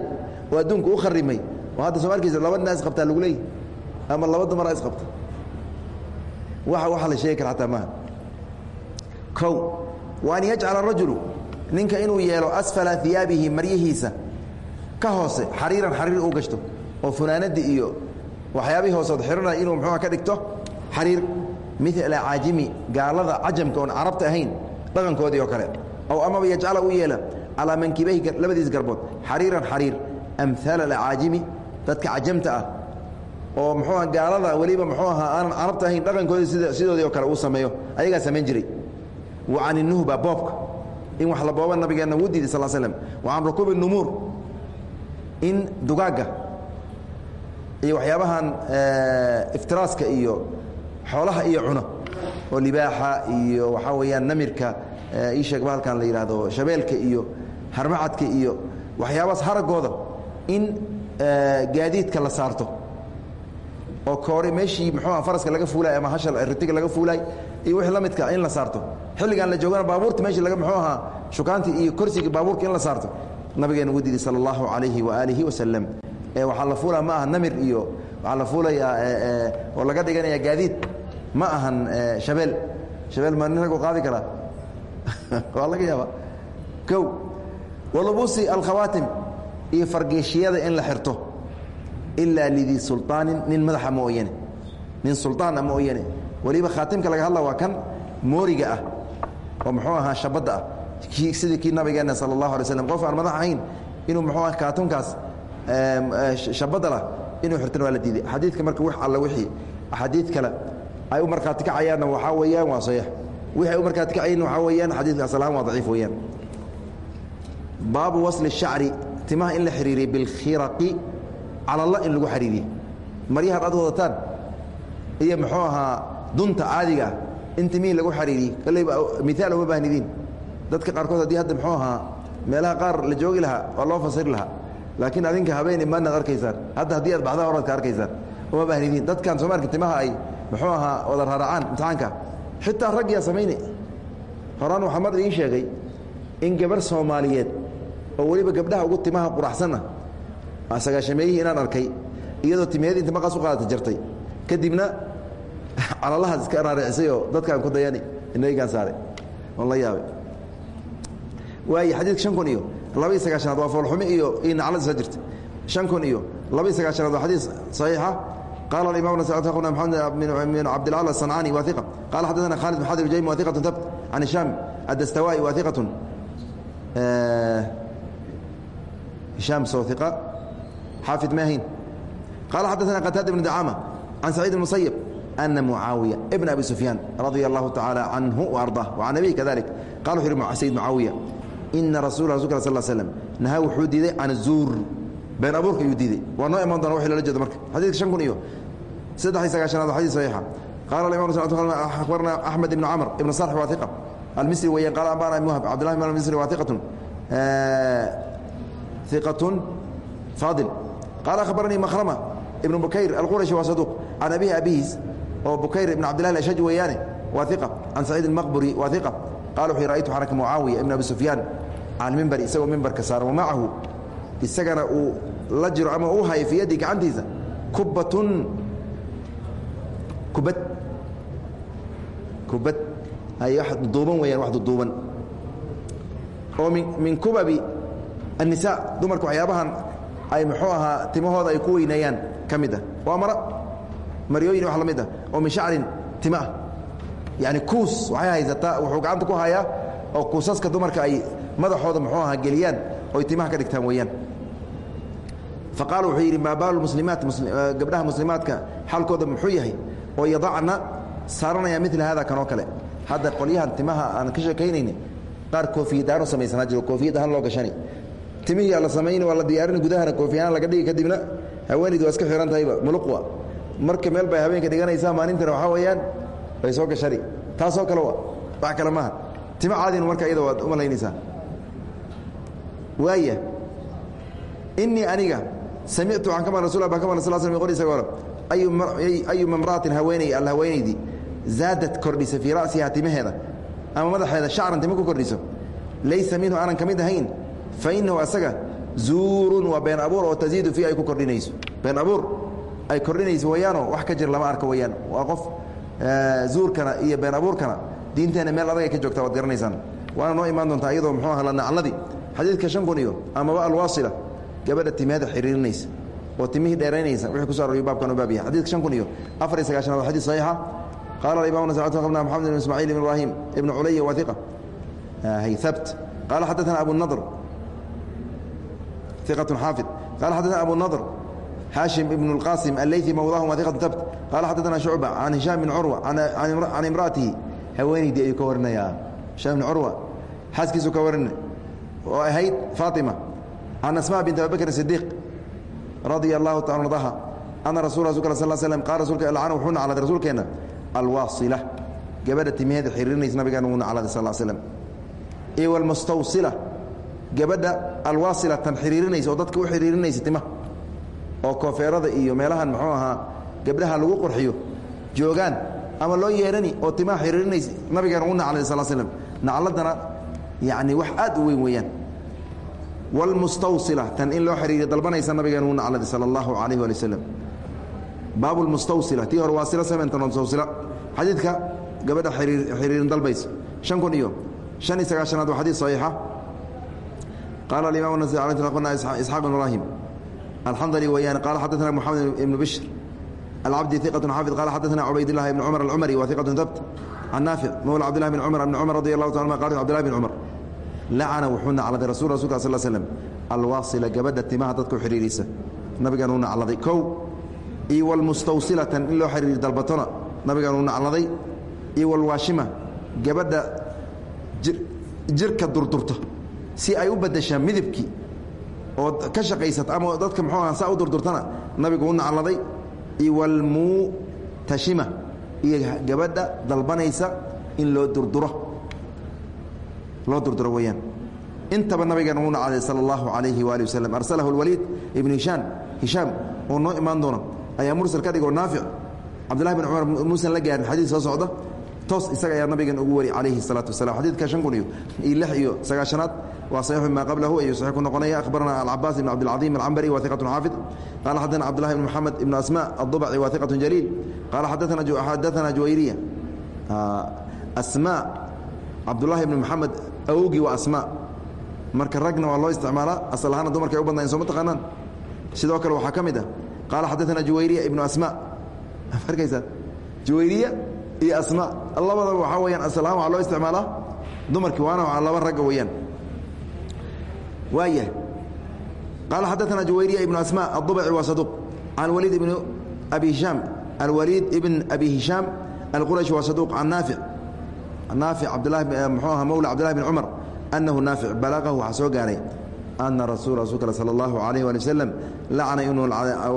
oo adduunku u kharimay oo hadda soo arkiisa laba nina isqabtaa lagu leeyay ama laba dumara isqabta waxa waxa la sheegi kara xataa maaha kow wa yajcala rajulu ninka inuu yeelo asfala iyaabihi maryihiisa ka hoose xariiran xariir uu gashto oo funaanadii iyo waxyaabihii hooseod xihanaya inuu muxuuha ka dhigto xariir. Mila caajimi gaalada cajamka oon carabta ahayn dhaqankoodii oo kale. Aw amaba yajcala u yeela calaa mankibayhi labadiis garbood xariiran xariir. Amhaala acaajimi dadka cajamta ah oo muxuuha gaalada weliba muxuu ahaa aanan carabta ahayn dhaqankoodii sidoodii oo kale uu sameeyo ayagaa samayn jiray wa can inuhba boobka. In wax la booba nabigeenna wuu diiday sal slm wa can rukuubi numuur. In dugaagga iyo waxyaabahan iftiraaska iyo xoolaha iyo cuno oo libaaxa iyo waxaa weeyaan namirka ii sheegba halkan la yidhaahdo shabeelka iyo harmacadka iyo waxyaabahaas haraggooda in gaadiidka la saarto oo koore meeshii muxuuha faraska laga fuulaay ama hasha ritiga laga fuulaay iyo wixii la midka in la saarto. Xilligan la joogana baabuurta meeshii laga muxuu ahaa shukaantii iyo korsigii baabuurka in la saarto. Nabigeena ugu diiday sala allahu calayhi waaalihi wasalam waxaa la fuulaa ma aha namir iyo waxaa la fuulayaa oo laga dhiganaya gaadiid. Ma ahan habeel habeel ma nin ragu qaadi karaa waa laga yaaba kow walubuusi alkhawaatim iyo fargeeshiyada in la xirto ilaa lidii sulطaanin nin madaxa mooyane nin sulطaana mooyane weliba khaatimka laga hadla waa kan mooriga ah oo muxuu ahaa shabadda ah sidii kii nabigeena sala اllahu alay slam qof aan madax ahayn inuu muxuu aha kaatunkaas shabadda lah inuu xirtana waa la diiday xadiidka marka wax alla wixii axaadiid kale ay u markhaati kacayaanna waxaa weeyaan waa saxiix wixii ay u markhaati kacayaanna waxaa weeyaan xadiidka asalahaan waa daciif weeyaan baabu wasli الshacri timaha in la xiriiriye bilkhiraqi calalla in lagu xiriiriye maryahaad aad wadataan iyo muxuu ahaa dunta caadiga ah in timihii lagu xiriiriye koleyba miaal uma baahnidiin. Dadka qaarkood haddii hadda muxuu ahaa meelaha qaar la joogi lahaa waa loo fasiri lahaa. Laakiin adinka habeen imaanaad arkaysaan. Hadda haddii aad baxdaa horaad ka arkaysaan uma baahnidiin. Dadkan soomaalka timaha ay muxuu ahaa wada raaracaan imtixaanka. Xitaa raggiyaa samaynay horaan waxaa mar idiin sheegay in gabar soomaaliyeed oo weliba gabdhaha ugu timaha quraxsanna sagaashameeyihii inaan arkay iyadoo timeeyadii inta maqas u qaadata jartay. Kadibna calalahaas iska raaricisay oo dadkaan ku dayani inaygaan saaray oon la yaabay. Waaye xadiidka shan kun iyo labaiy sagaashanaad waa foolxumi iyo iyo naclad isla jirta shan kun iyo labaiy sagaashanaad waa xadiis saxiixa. Qala aimam akhuna mxamed bin cabdilcala asancani wa iqa qala xaddaثana khalid bn xadir ujaymi wa iqatu tabt can hishaam adastawai wa iqatun hishaam soo iqa xaafid maahayn qala xaddaثana qataada ibn dacama can saciid bn musayib ana mucaawiya bn abi sufyaan radia allahu tacaala canhu waardah wacan abihi kadalik qala wuxu uhi sayid mucaawiya ina rasul rasulka sal slm nahaa wuxuu diiday can zuur been abuurka ayuu diiday waa noo imaan doona wixii lala jeedo marka xadiidka shan kun iyo saddex iyo sagaashanaad waa xadis saxiixa qala imam akhbarna axmed ibn camr ibn sarx waa iqa almisri weeyaan qala ambana ibn wahb cabdillahi ibn misri waa iqatun iqatun faadil qala akhbaranii makhrama ibn bukayr alqurashi waa saduuq can abihi abihiis oo bukayr ibn cabdillahi alashaj weeyaane waa iqa can saciid almaqburi waa iqa qala wuxuu ra'aytu xaraka mucaawiya ibn abi sufyaan cala mimbari isagoo mimbarka saaran wamacahu isagana uu la jiro ama uu hayo fii yaddi gacantiisa kubbatun kubad kubad ay wax duuban weeyaan wax duduuban oo min min kubabi annisaa dumarka waxyaabahan ay muxuu ahaa timahooda ay ku weyneeyaan ka mid ah waa mara maryooyin wax la mid ah oo min shacrin tima ah. Yacni kuus waxay haysataa wuxuu gacanta ku hayaa oo kuusaska dumarka ay madaxooda muxuu ahaa geliyaan oy timaha ka dhigtaan weeyaan. Faqaala wuxuu yidhi maa baalu muslimaat gabdhaha muslimaadka xaalkooda muxuu yahay oo yadacna saaranaya mila hada kanoo kale. Hadda qolyahan timaha aan ka sheekaynayni qaar koofiyadaano samaysanaa jiro koofiyad ahaan loo gashani timihii la samayn waa la diyaarin gudahana koofiyahaan laga dhigi kadibna haweenaydu waa iska xihan tahayba muluqwa marka meel bay habeenka dhiganaysaa maalintana waxaa weeyaan bay soo gashani taasoo kale wa wax kale maaha. Timo caadinu marka iyada waad u malaynaysaa. Waaya inii aniga samictu waxaan ka maqlay rasul baan ka maqlay sal sl qol isagoo ayuma imra'atin haweeney alla haweenaydii zaadad kordhisa fii ra'sihaa timaheeda ama madaxeeda shacran timo ku kordhiso. Laysa minhu aanan ka mid ahayn fa innahu asaga zuurun waa been abuur oo taziidu fii ay ku kordhinayso. Been abuur ay kordhinayso weeyaanoo wax ka jir lama arko weeyaan waa qof zuurkana iyo been abuurkana diinteenna meel adagay ka joogtaa waad garanaysaan. Waana noo imaan doontaa iyadoo muxuu aha lanacladii xadiidka shan kun iyo amaba alwaasila. Gabadha timeeda xiriirinaysa oo timihii dheeraynaysa. Wixii kuso aroryo baabkan u baab yahay xadidka shan kun iyo afar iyo sagaashanaad waa xadis saxiixa. Qala alimam na maxamed ibn ismaaciil ibn ibrahim ibn culaya wa iqa habt qala xadaثana abu nadr iqat xaafid qala xadaثana abu nadr haashim ibn اlqasim aleyثi mawdahum wa iqat habt qala xadaثana shucba can hishaam bn curwa can imra'atihi haweenaydii ayuu ka warinayaa hishaam bn curwa xaaskiisuu ka warina oo ahayd faatima can asma bint abi bakr sidiiq radia allahu taala ardaha ana rasul rasulka sal slm qala rasulka lcana wuxuu nacladay rasuulkeenna alwaasila gabadha timaheeda xiriirinaysa nabigeena wuu nacladay sal slm iyo walmustawsila gabadha alwaasila tan xiriirinaysa oo dadka u xiriirinaysa timaha oo koofeerada iyo meelahan muxuu ahaa gabdhaha lagu qurxiyo joogaan ama loo yeerani oo timaha xiriirinaysa nabigeena wuu nacladay sal slm nacladana yacni wax aad u weyn weeyaan. Wlmustawsila tan in loo xiriiriyo dalbanaysa nabigeena wuu nacladay sala allahu calayh waali waslem baabu lmustawsila tii hore waa sila sameyntan mustawsila. Xadiidka gabadha xiriirin dalbaysa. Shan kun iyo shan iyo sagaashanaad waa xadiid saxiixa nas qna isxaaq ibn ibrahim alxandali weeyaan qaala xadaثna moxamed ibnu bishr alcabdi iqatu xaafid qala xadaثna cubaydillahi ibn cumar alcumari wa iqatu dabt can naafic mawla cabdillahi bn cumar ibn cumar radi allahu ta anuma qala cbdillahi bn cumar lacana wuxuu nacladay rasul rasulka sal slm alwaasila gabadha timaha dadka u xidhiirisa nabigan uu nacladay kow iyo walmustawsilatan in loo xiriiri dalbatona nabigan uu nacladay iyo walwaashima gabadha jirka durdurta si ay u badashaa midabkii oo ka shaqaysata ama dadka muxuu aha saa u durdurtana nabigu u nacladay. Iyo walmuutashima iyo gabadha dalbanaysa in loo durduro. Loo durduro weyaan intaba nabigeena uu nacday sala allahu calayhi waali arsalahu alwaliid ibnu hishaan hishaam oo noo imaan doono ayaa mursal ka dhigoo naafic cabdullahi bin cumar muusan la gaarin xadiis soo socda toos isaga ayaa nabigan ugu wari calayhi الsalaatu wasalam xadiidka shan kun iyo iyo lix iyo sagaashanaad waa saxiixu maa qablahu ayuu saxiix ku noqonaya. Akhbarana alcabaas ibn cabdilcadiim alcambari wa iqatu xaafid qala xadana cabdullahi ibn moxamed ibn asma adubci wa iqatu jaliil qala xadaana juwayriya. Asma cabdullahi ibn moxamed awogii waa asma marka ragna waa loo isticmaalaa asal ahaana dumarka ay u badnayen soo ma taqaanaan? Sidoo kale waxaa ka mid ah qaala xadaana juwayriya ibnu asma arkaysaa juwayriya iyo asma. Labadaba waxaa weyaan asal ahaan waxaa loo isticmaalaa dumarkii waana laba ragga weeyaan. Waaya qaala xadaana juwayriya ibnu asma aلضubci waa saduq. Can waliid ibn abi hishaam alwaliid ibn abi hishaam alqurashi waa saduq. Can naafic naafic cabdlahi mxuu aha mowla cabdillahi bn cumar annahu naafic balaqahu waxaa soo gaaray. Ana rasul rasulka sala allahu calayh waali wasalam lacana inuu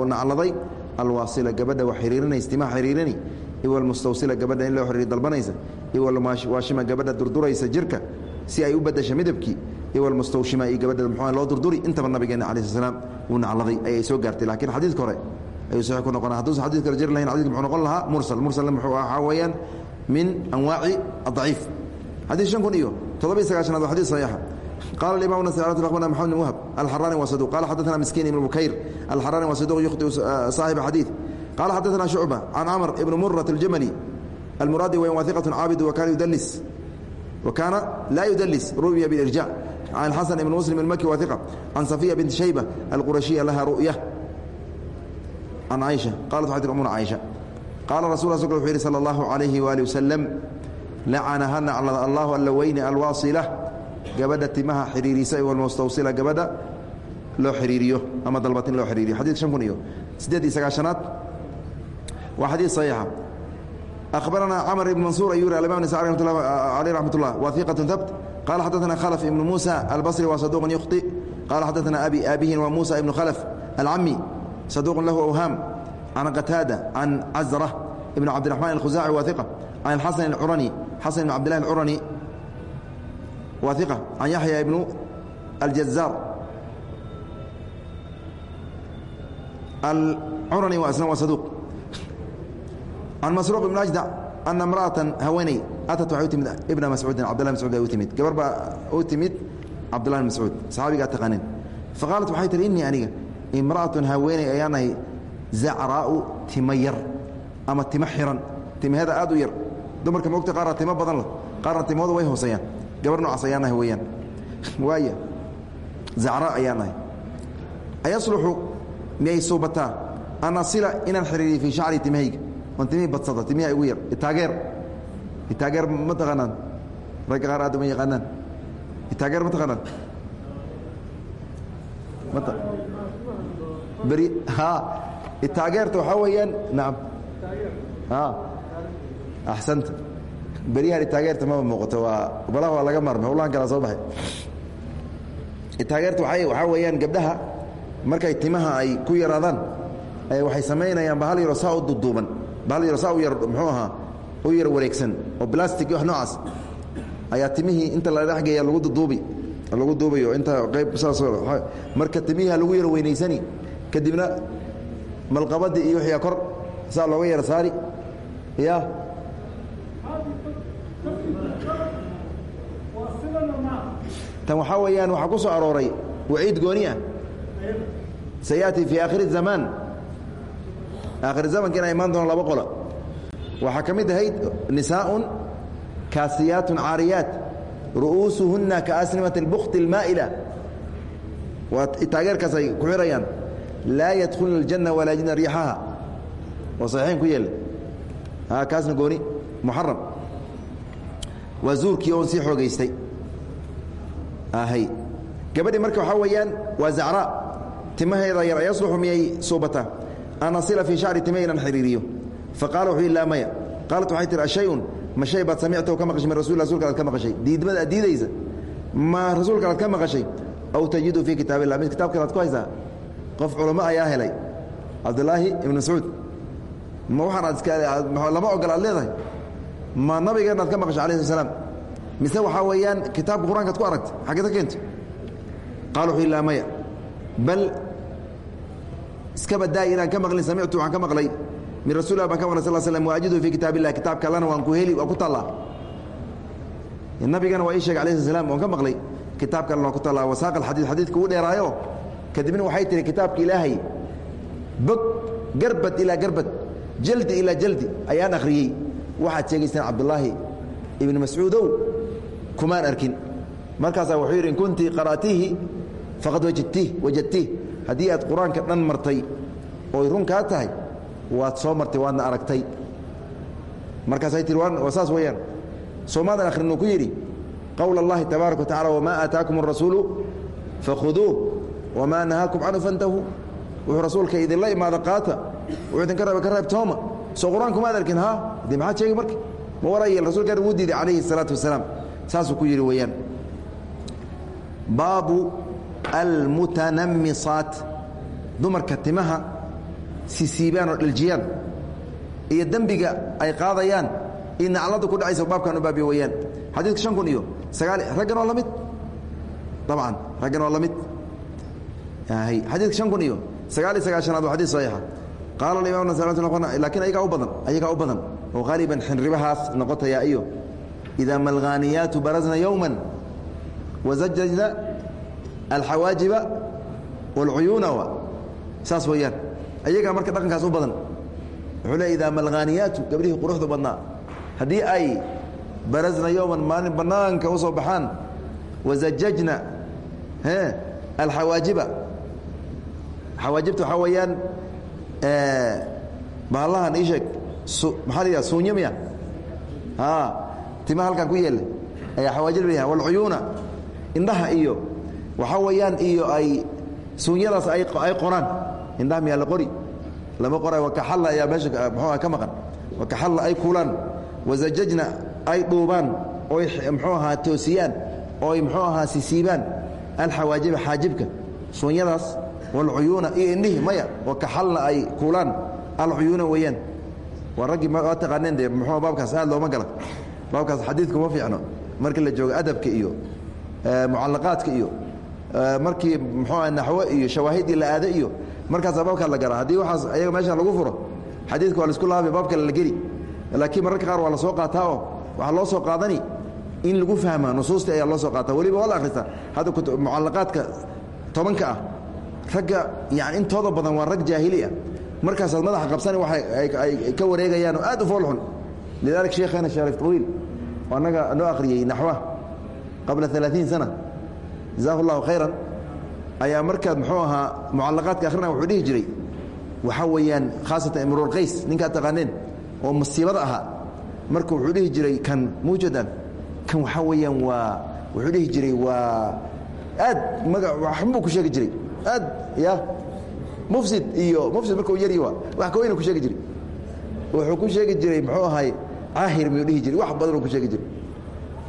nacladay alwaasila gabadha wax xiriirinaysa timaha xiriirini iwalmustawsila gabadha in loo xiriiri dalbanaysa. Iwalwaashima gabadha durduraysa jirka si ay u badasha midabkii. Iwalmustawshima iyo gabadha muxuu loo durduri intaba nabigeena calayi sl slam wuu nacladay ayay soo gaartay. Lakiin xadiidka hore ayuu saxiix ku noqona hadduusan xadid kale jiri lahayn xadidka muxuu noqon lahaa mursal. Mursalna muxuu waxaa weeyaan min anwaaci adaciif xadiid shan kun iyo toddobiy sagaashanaad waa xadid saxiixa. Imam nas abarna mxamed bn wahb alxarani wa saduq. Qala xadaana miskiin ibn bukayr alxarani wa saduq yukhtiu saaxiba xadiid qala xadaana shucba can camr ibn murat aljamali almuraadi wayn wahiqat caabid wakana yudalis wakaana laa yudalis ru'ya bilirja can xasan ibn muslim almaki wahiqa can safiya binti shayba alqurashiya laha ru'ya can caiشha qalat waxay tir umuna caiشha qaala rasul rasulka wuxuu yidhi salى اllahu عalayhi waali wasalam lacana ha naclada allahu alla weyne alwaasila gabadha timaha xiriirisa walmustawsila gabadha loo xiriiriyo ama dalbatin loo xiriiriyo xadid shan kun iyo siddeed iyo sagaashanaad waa xadiid صaxiixa أخبرنا cمر بن منصور أيوري الإمام نسائي رحمة الله عليه رحمة الله وثيقة ثبت قال حدثنا خلف بن موسى البصري وصدوق يخطئ قال حدثنا أبي أبيه وموسى بن خلف العمي صدوق له أوهام عن قتادة عن عزرة بن عبد الرحمن الخزاعي واثقة عن الحسن العرني حسن بن عبد الله العرني واثقة عن يحيى بن الجزار العرني وأسنى وصدوق can masruuq ibn ajdac ana imra'atan haweeney atat waxay u timid ibna mascuudin cabdillah mascud bay u timid gabar baa u timid cabdullahi mascuud saxaabigaa taqaanin fa qaalat waxay tihi innii aniga imra'atun haweeney ayaanahay zacraa'u tima yar ama timo xiran timahada aad u yar dumarka mogta qaarna timo badan leh qaarna timahooda way hooseeyaan gabar noocaas ayaanahay weeyaan waaya zacraa ayaanahay ayasluxu miyay suubataa an asila inaan xiriiriyo fii shacri timahayga on timihii badsada timiha igu yar. Itaageer. Itaageer ma taqaanaan. Ragga qaar aad uma yaqaanaan. Itaageer ma taqaanaan. Beri ha itaageerta waxaa weeyaan nacam a axsanta. Beryahan itaageerta maba muuqato waa balaha waa laga maarmay. Howlahan kalaa soo baxay. Itaageerta waay waxaa weeyaan gabdhaha markay timaha ay ku yaraadaan waxay samaynayaan bahal yaro saa u duduuban bahal yaro saa u yar muxuu ahaa yar wareegsan oo blastic wax noocaas ayaa timihii inta la dhexgeeya lagu duduubi lagu duubayo inta qayb saasoo marka timihiha lagu yar weynaysani kadibna malqabadii iyo wixii kor saa looga yar saari ya. Tan waxaa weeyaan waxaa ku soo arooray waciid gooni ah sayaati fii aakhiri الzamaan aakhir zamanka inay imaan doona laba qola waxaa ka mid ahayd nisaaءun kaasiyaatun caariyaat ru'uusuhunna kaasnimati اlbukti اlmaa'ila waa taageerkaas ay ku xirayaan laa yadkhulna اljanna walaa yajidna riixaha oo saxiixin ku yeela kaasna gooni muxaram waa zuurkii oon sii xoogaystay hay gabadhii marka waxaa weeyaan waa zacraa timaheeda yar yasluxu miyay suubataa an asila fii shacri tima inaan xiriiriyo faqala wuxuu yidhi laa maya qaalat waxay tihi ashayun ma shay baad samictahu ka maqashay min rasul rasulka aad ka maqashay diidmada aad diidaysa ma rasuulka aad ka maqashay aw tajidu fii kitaab illah mid kitabkan aad ku haysaa qof culamo ayaa helay cabdulaahi ibn mascuud ma waxaan aad iska lama ogol aad leedahay ma nabigeenna aad ka maqashay alayh sl slam mise waxaa weeyaan kitaabka qur'aanka ad ku aragta xaggee ka keento qala wuxuu yidhi laa maya bal iska badaay inaan ka maqlin samictu waxaan ka maqlay. Min rasul lah baan ka maqlay sal slm waajidu fii kitaab illahi kitaabka allana waan ku heli waa ku taallaa nabigana waa ii sheegay alayh sl slam waan ka maqlay. Kitaabka alla waa ku taallaa wasaaqa alxadiid xadiidka uu dheeraayo. Kadibna waxay tihi kitaabka ilaahay bog garbad ilaa garbad jaldi ilaa jaldi ayaan akhriyey. Waxaad sheegaysaan cabdulaahi ibni mascuudow kumaan arkin. Markaasaa wuxuu yidhi in kunti qara'tihi faqad wajadtih wajadtih haddii aad qur-aanka dhan martay ooy run kaa tahay waad soo martay waadna aragtay markaasay tihi waa saas weeyaan soomaadan akhrin uu ku yidhi qowl اllahi tabaaraka wa tacala wamaa aataakum الrasuulu fakhuduuh wamaa nahaakum canhu fantahuu wuxuu rasuulka idinla imaada qaata wuxuu idinka reeba ka reebtooma soo qur-aanku maad arkin ha dee maxaad sheegi marka ma warayel rasulkan wuu diiday calayhi الsalaatu wasalaam saasuu ku yidhi weeyaan baabu almutanamisaat dumarka timaha sisiibaan oo dhiljiyaan iyo dembiga ay qaadayaan iyo naclada ku dhacaysa baabkan u baabiyo weyaan xadiidka shan kun iyo sagaal raggan waa la mid? Dabcan raggan waa la mid? Xadiidka shan kun iyo sagaal iyo sagaashanaad waa xadid saxiixa. Qaala imam laakiin ayagaa u badan ayagaa u badan. Oo haaliban xinribahaas noqotaya iyo idaa malghaaniyaatu barazna yowma wazajajna alxawaajiba wاlcuyuuna saas weeyaan. Ayagaa marka dhaqankaas u badan wuxuu le idaa malghaaniyaatu gabdhihii quruxda badnaa. Haddii ay barazna yowman maalin bannaanka u soo baxaan wazajajna alxawaajiba. Xawaajibta waxaa weeyaan bahallahan ii sheeg maxaa la yidhaha suunya miya? A timaha halkan ku yeela ayaa xawaajib la yidhaha walcuyuuna indhaha iyo waxaa weeyaan iyo ay suunyadaas ay qoraan. Indhaha miyaa la qori? Lama qoray wakaxalla ayaa meesha muxuuha ka maqan. Wakaxalla ay kuulaan. Wazajajna ay dhuubaan. Oy muxuu ahaa toosiyaan. Ooy muxuu ahaa sisiibaan. Alxawaajiba xaajibka. Suunyadaas walcuyuuna iyo indhihi maya wakaxalna ay kuulaan. Alcuyuuna weeyaan. Waa raggii waa taqaaneen dee muxuu baabkaas aad looma gala. Baabkaas xadiidku ma fiicno. Markii la joogo adabka iyo mucalaqaadka iyo markii muxuuah naxwo iyo shawaahidii la aado iyo markaasaa baabkaa la galaa haddii waxaas ayaga meeshaan lagu furo xadiidka waa la isku laabay baab kale la geli. Laakiin mararka qaar waa la soo qaataa oo waxaa loo soo qaadani in lagu fahma nusuustii ayaa loo soo qaata. Weliba waa la akhristaa hadda mucalaqaadka tobanka ah ragga yani intooda badan waa rag jaahili ah. Markaasaad madaxa qabsani waa ay ka wareegayaan oo aad u foolxun lidalik sheekheena sharif tawiil oo annaga noo akhriyey naxwa qabla alaaثiin sana jazahu اllahu khayran ayaa markaad muxuu ahaa mucalaqaadka akhrina wuxuu dhihi jiray waxaa weeyaan khaasatan imrulqays ninkaad taqaaneen oo musiibada ahaa. Marka wuxuu dhihi jiray kan muujadan kan waxaa weeyaan waa wuxuu dhihi jiray waa aad maga waxbuu ku sheegi jiray. Aad ya mufsid iyo mufsid markuu yari waa wax kaweyna ku sheegi jiray. Wuxuu ku sheegi jiray muxuu ahay caahir miyuu dhihi jiray wax badanuu ku sheegi jiray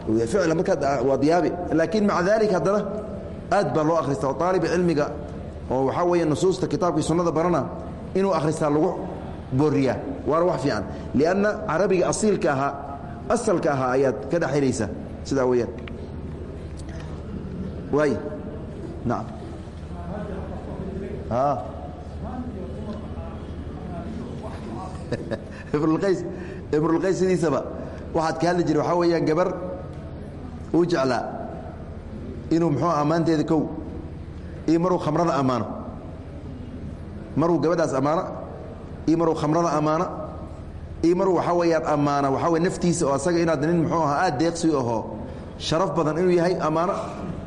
ficla markaad waa diyaabi. Laakiin maca dalik haddana aad baa loo akhrista oo aalib cilmiga oo waxaa weeye nusuusta kitaabkii sunnada barana inuu akhristaa lagu booriyaa waana wax fiican. Lianna carabiga asiilka ahaa asalka ahaa ayaad ka dhexelaysa sidaa weeyaan. Waay nacam imrulqays imrulqays sidiisaba. Waxaad ka hadli jiray waxaa weeyaan gabar uu jeclaa inuu muxuu ammaanteeda kow iyo maruu khamrada ammaano. Maruu gabadhaas ammaano iyo maruu khamrada ammaano iyo maruu waxaa weeyaan ammaana waxaa wey naftiisa oo asaga inaad nin muxuu ahaa aad deeqsi ahoo sharaf badan inuu yahay ammaano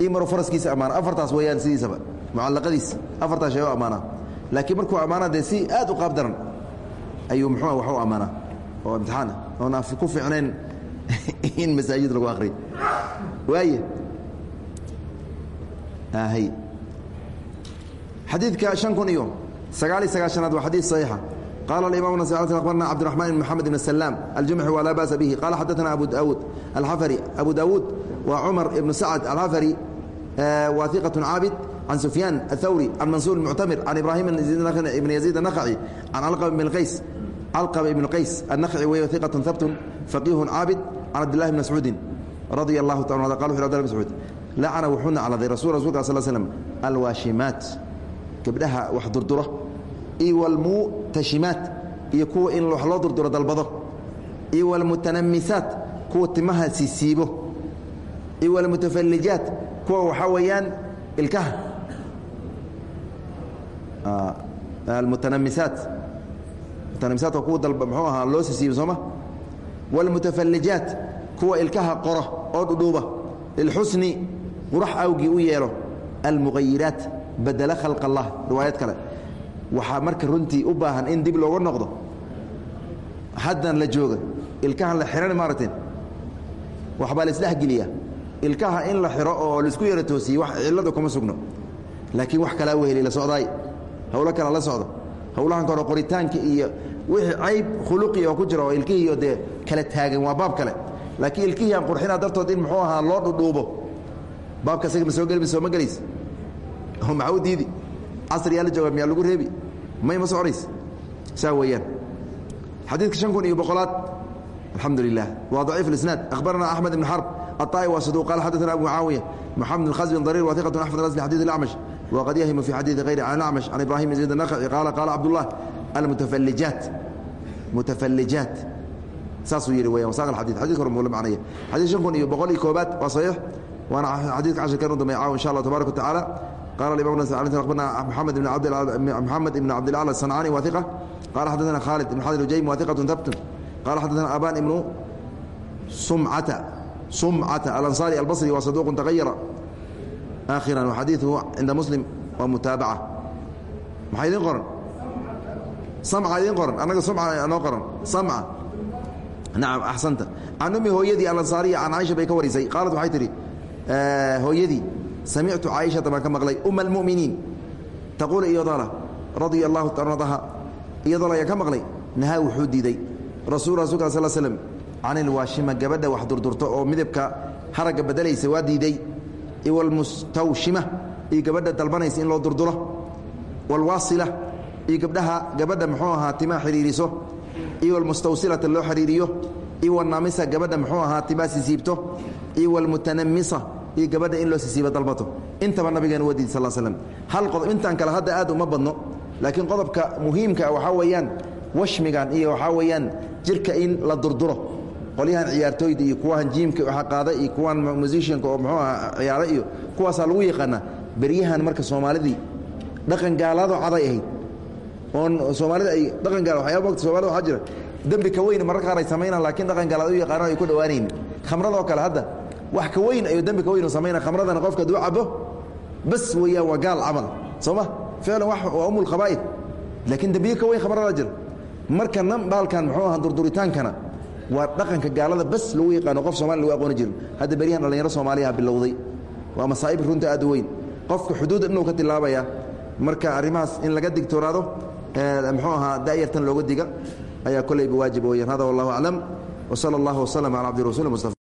iyo maruu faraskiisa ammaano. Afartaas weeyaan sidiisaba mucallaqadiisa afartaas shay oo ammaanaa laakiin markuu ammaana dee si aad u qaab daran ayuu muxuu wax u ammaanaa. Oo imtixaana oon aan ku fiicnayn in masaajid lagu akriyo waaya hy xadiidka شhan kun iyo sagaaliy sagaashanaad waa xadiid صaxiixa qala اimam abarna cabdiرaحman بn mxamed بn السلام الجuمxi وlaa bأsa bه qala xadaثna abu daud alxafri abu dawuud wa cumar ibn sacd alxafri wa ثiqaة caabid can sufyaan الthawri can mansuur المctamir can ibrahim ibn yaزيid النkhci can calqb ibn qays النkhci wey ثiqaة habt faqiih caabid can abdillahi bn mascuudin radia allahu ta msud lacana wuxuu nacladay rasu rasulka sal slm alwaashimaat gabdhaha wax durdura iyo walmutashimaat iyo kuwa in wax loo durduro dalbado iyo walmutanamisaat kuwa timaha sisiibo iyo walmutafallijaat kuwa waxaa weeyaan ilkaha almutanamisaat mutanamisaat waa kuwa dalba muxuu ahaa loo sisiibo sooma walmutafallijaat kuwa ilkaha qora oo dhudhuuba lilxusni qurax awgii u yeelo almughayiraat badela khalq allah riwaayad kale waxaa marka runtii u baahan in dib looga noqdo haddan la jooga ilkahan la xihan maaragteen waxbaa la isdhexgeliyaa ilkaha in la xiro oo la isku yaro toosiye wax cillada kuma sugno laakiin wax kalaa weheli la socdaay hawlo kala la socda hawlahan kore qoritaanka iyo wixii cayb khuluqi oo ku jira oo ilkihiiyo dee kala taagan waa baab kale laakiin ilkihii aan qurxinaa dartood in muxuu ahaa loo dhudhuubo baabka isaga ma soo geli sooma gelays oo maxaa u diidi casriyaa la jooga miyaa lagu reebi may ma soconays saa weeyaan xadiidka shan kun iyo boqolaad alxamdu lilah waa daciif اlisnaad akhbarana axmed ibn xarb aلطaa'i waa saduq qaala xadaثana abu mucaawiya moxamed اlkhasbi darir wa iqat axmed asli xadيث اlacmash waqad yahimu fi xadiiثi hayri can acmash can ibrahim zayd الnaqci qaala qaala cabdullah almutafallijaat mutafallijaat saasuu yidhi weyan wasaq alxadid xadidka hore mula macnaya xadiid shan kun iyo boqol iyo koobaad waa saxiix waana xadiidka cashirkan u dambeeya caawa insha allah tabarak wa tacaala قال الإمام النسائي أخبرنا محمد بن عبد محمد بن عبد الأعلى الصنعاني وثقة قال حدثنا خالد بن حضر الجيم وثقة ثبت قال حدثنا أبان بن سمعة سمعة الأنصاري البصري وصدوق تغير آخرا وحديثه عند مسلم ومتابعة maxay idin qoran samca idin qoran annaga sumca noo qoran. Samca. Nacam axsanta. Can ummi hooyadii alansaariya can caaisha bay ka warisay qaalat waxay tidhi hooyadii samictu caaishata baan ka maqlay uma almu'miniin taquulu iyadala radia allahu aradaha iyadoo ayaan ka maqlay. Nahaa wuxuu diiday. Rasul rasulka sal slm can ilwaashima gabadha wax durdurto oo midabka haragga bedelaysa waa diiday. Iwalmustawshima iyo gabadha dalbanaysa in loo durduro. Walwaasila iyo gabdhaha gabadha muxuu ahaa timaa xidhiiriso iyo walmustawsilata loo xidhiiriyo iyo walnaamisa gabadha muxuu ahaa timaa sisiibto iyo walmutanamisa iyo gabadha in loo sisiibo dalbato. Intaba nabigeena waa diiday sal slm hal qodob intaan kale hadda aad uma badno laakiin qodobka muhiimka waxaa weeyaan washmigan iyo waxaa weeyaan jirka in la durduro. Qolyahan ciyaartooyda iyo kuwahan jiimka waxa qaada iyo kuwan musicianka oo muxuu aha ciyaaro iyo kuwaasaa lagu yaqaanaa beryahan marka soomaalidii. Dhaqan gaalaado caday ahayd oon soomaalida ay dhaqan gaal waxyaaba waqti soomaalida waxaa jira. Dembi ka weyn mararka qaar ay samaynaan laakiin dhaqan gaalaad u yaqaanaan ay ku dhowaanayn khamradoo kale hadda wax ka weyn ayuu dembi ka weyn u khamradana qofka cabo bas weeyaan waa gaal camal. Soo ma ficlan umul khabaa'id. Laakiin dembiye ka weyn khamrada jira. Marka nam baalkan muxuu aha durduritaankana waa dhaqanka gaalada bas lagu yaqaano qof soomali lagu aqooni jirin hadda beryahan dhallinyaro soomaaliyaha bilowday. Waa masaa'ib runta aad weyn. Qofka xuduudda inuu ka tilaabaya marka arrimahaas in laga digtoonaado muxuu ahaa da'yartan looga diga. Ayaa kolayba waajib weeyaan. Hada wallahu aclam wsala allahu waslama cala cabdi rasuuli mustafa